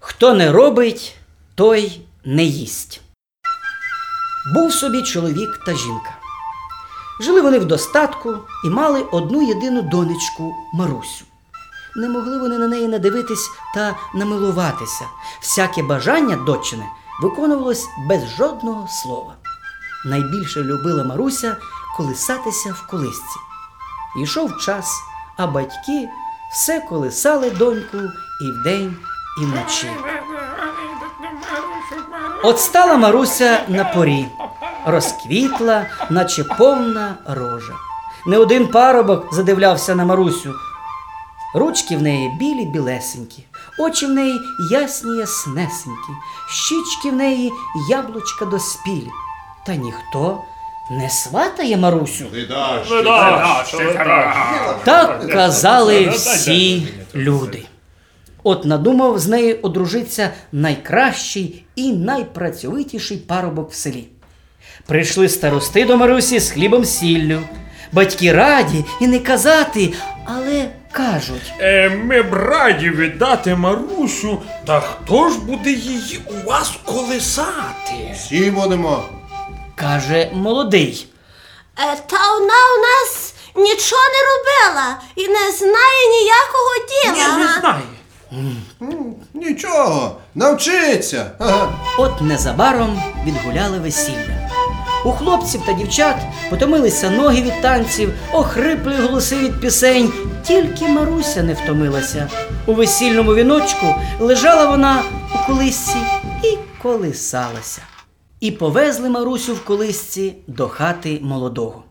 Хто не робить, той не їсть. Був собі чоловік та жінка. Жили вони в достатку і мали одну єдину донечку Марусю. Не могли вони на неї надивитись та намилуватися. Всяке бажання дочини виконувалось без жодного слова. Найбільше любила Маруся колисатися в колисці. Йшов час, а батьки все колисали доньку і вдень, і вночі. От стала Маруся на порі, розквітла, наче повна рожа. Не один парубок задивлявся на Марусю. Ручки в неї білі білесенькі, очі в неї ясні яснесенькі, щічки в неї яблучка доспілі. Та ніхто не сватає Марусю. Так казали всі люди. От надумав з нею одружиться найкращий і найпрацьовитіший парубок в селі. Прийшли старости до Марусі з хлібом сіллю. Батьки раді і не казати, але кажуть. Е, ми б раді віддати Марусю, та хто ж буде її у вас колисати? Всі будемо. Каже молодий. Е, Та вона у нас нічого не робила і не знає ніякого діла. Ні, не знаю. Нічого, навчиться. От незабаром відгуляли весілля. У хлопців та дівчат потомилися ноги від танців, охрипли голоси від пісень. Тільки Маруся не втомилася. У весільному віночку лежала вона у колисці і колисалася. І повезли Марусю в колисці до хати молодого.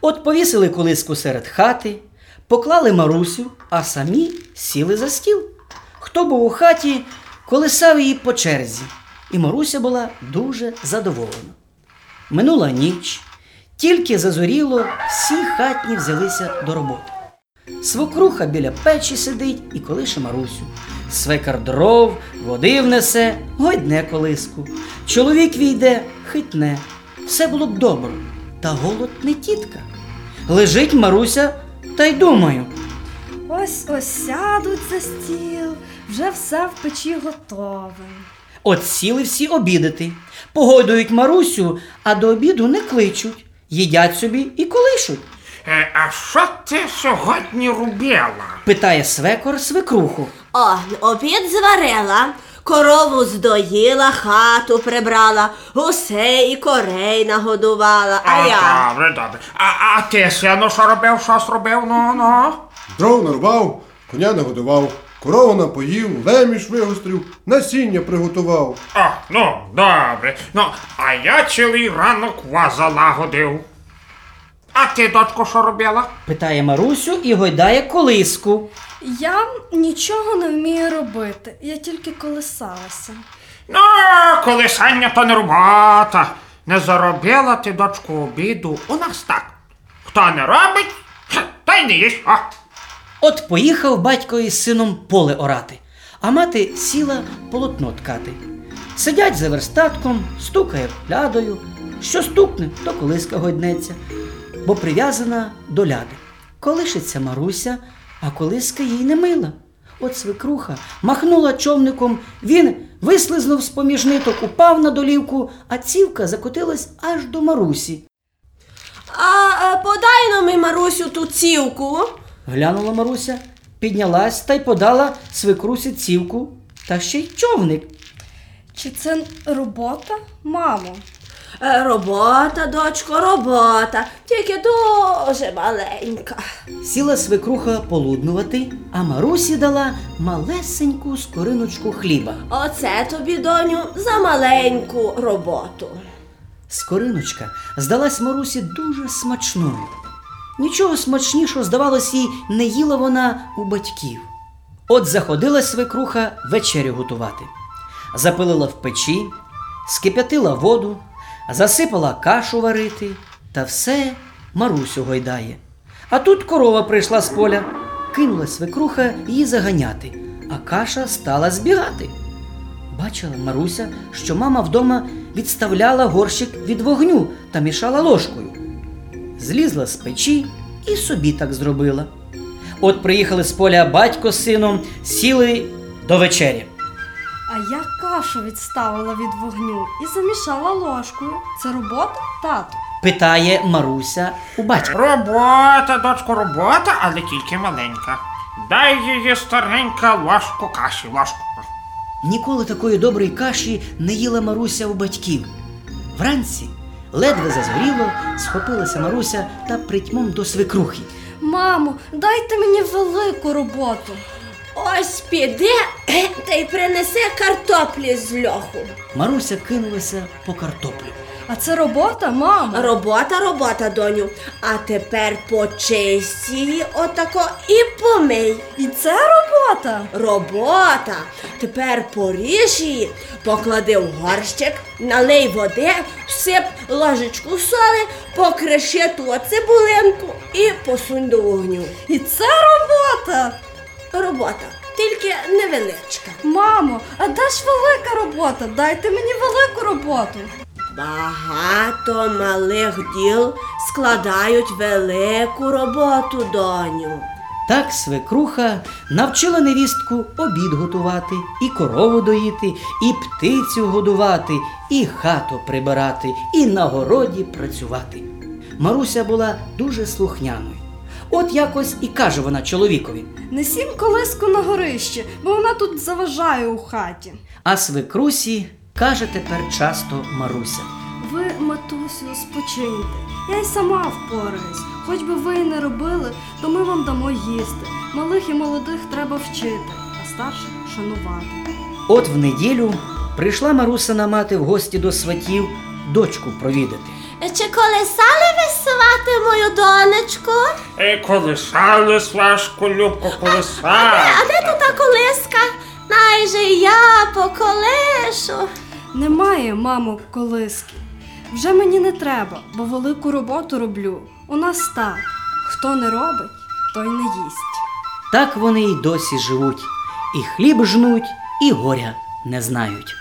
От повісили колиску серед хати, поклали Марусю, а самі сіли за стіл. Хто був у хаті, колисав її по черзі, і Маруся була дуже задоволена. Минула ніч, тільки зазоріло, всі хатні взялися до роботи. Свокруха біля печі сидить і колише Марусю. Свекар дров, води внесе, гойдне колиску. Чоловік війде, хитне. Все було б добре, та голод не тітка. Лежить Маруся, та й думаю. Ось ось сядуть за стіл, вже все в печі готове. От сіли всі обідати, погодують Марусю, а до обіду не кличуть, їдять собі і колишуть. Е, а що ти сьогодні робила? Питає свекор свекруху. О, обід зварила, корову здоїла, хату прибрала, гусей і корей нагодувала. А я. Добре, добре. А, а ти, сину, що робив, що зробив? Ну, ну. Дров нарвав, коня нагодував, корову напоїв, леміш вигострив, насіння приготував. О, ну, добре. Ну, а я цілий ранок вас залагодив. А ти, дочко, що робила? Питає Марусю і гойдає колиску. Я нічого не вмію робити, я тільки колисалася. Ну, колисання то не робота. Не заробила ти, дочку, обіду. У нас так. Хто не робить, та й не їсть. О. От поїхав батько із сином поле орати, а мати сіла полотно ткати. Сидять за верстатком, стукає плядою. Що стукне, то колиска гойднеться, бо прив'язана до ляди. Колишиться Маруся, а колиска їй не мила. От свекруха махнула човником, він вислизнув з поміж ниток, упав на долівку, а цівка закотилась аж до Марусі. А е, подай нам Марусю ту цівку. Глянула Маруся, піднялась та й подала свекрусі цівку та ще й човник. Чи це робота, мамо? Е, Робота, дочко, робота, тільки дуже маленька. Сіла свекруха полуднувати, а Марусі дала малесеньку скориночку хліба. Оце тобі, доню, за маленьку роботу. Скориночка здалась Марусі дуже смачною. Нічого смачнішого, здавалось, їй не їла вона у батьків. От заходила свекруха вечерю готувати. Запилила в печі, скип'ятила воду, засипала кашу варити, та все Марусю гойдає. А тут корова прийшла з поля, кинула свекруха її заганяти, а каша стала збігати. Бачила Маруся, що мама вдома відставляла горщик від вогню та мішала ложкою. Злізла з печі і собі так зробила. От приїхали з поля батько з сином, сіли до вечері. А я кашу відставила від вогню і замішала ложкою. Це робота, тату. Питає Маруся у батька. Робота, дочко, робота, але тільки маленька. Дай її старенька ложку каші, ложку. Ніколи такої доброї каші не їла Маруся у батьків. Вранці ледве зазгоріло, схопилася Маруся та притьмом до свекрухи. Мамо, дайте мені велику роботу. Ось піде та й принесе картоплі з льоху. Маруся кинулася по картоплю. А це робота, мамо. Робота, робота, доню. А тепер почисть її отако і помий. І це робота. Робота. Тепер поріж її, поклади в горщик, налий води, всип ложечку соли, покриши ту цибулинку і посунь до вогню. І це робота. Робота, тільки невеличка. Мамо, а де ж велика робота? Дайте мені велику роботу. Багато малих діл складають велику роботу, доню. Так свекруха навчила невістку обід готувати, і корову доїти, і птицю годувати, і хату прибирати, і на городі працювати. Маруся була дуже слухняною. От якось і каже вона чоловікові, Несім колиску на горище, бо вона тут заважає у хаті. а свекрусі каже тепер часто Маруся. Ви, матусю, спочиньте. Я й сама впораюсь. Хоч би ви і не робили, то ми вам дамо їсти. Малих і молодих треба вчити, а старших шанувати. От в неділю прийшла Марусина мати в гості до сватів дочку провідати. Чи колесали ви свати мою донечку? І колисали, сважку, любку, колисали. А де тут та колиска? Найже я поколишу. Немає, мамо, колиски. Вже мені не треба, бо велику роботу роблю. У нас так. Хто не робить, той не їсть. Так вони й досі живуть, і хліб жнуть, і горя не знають.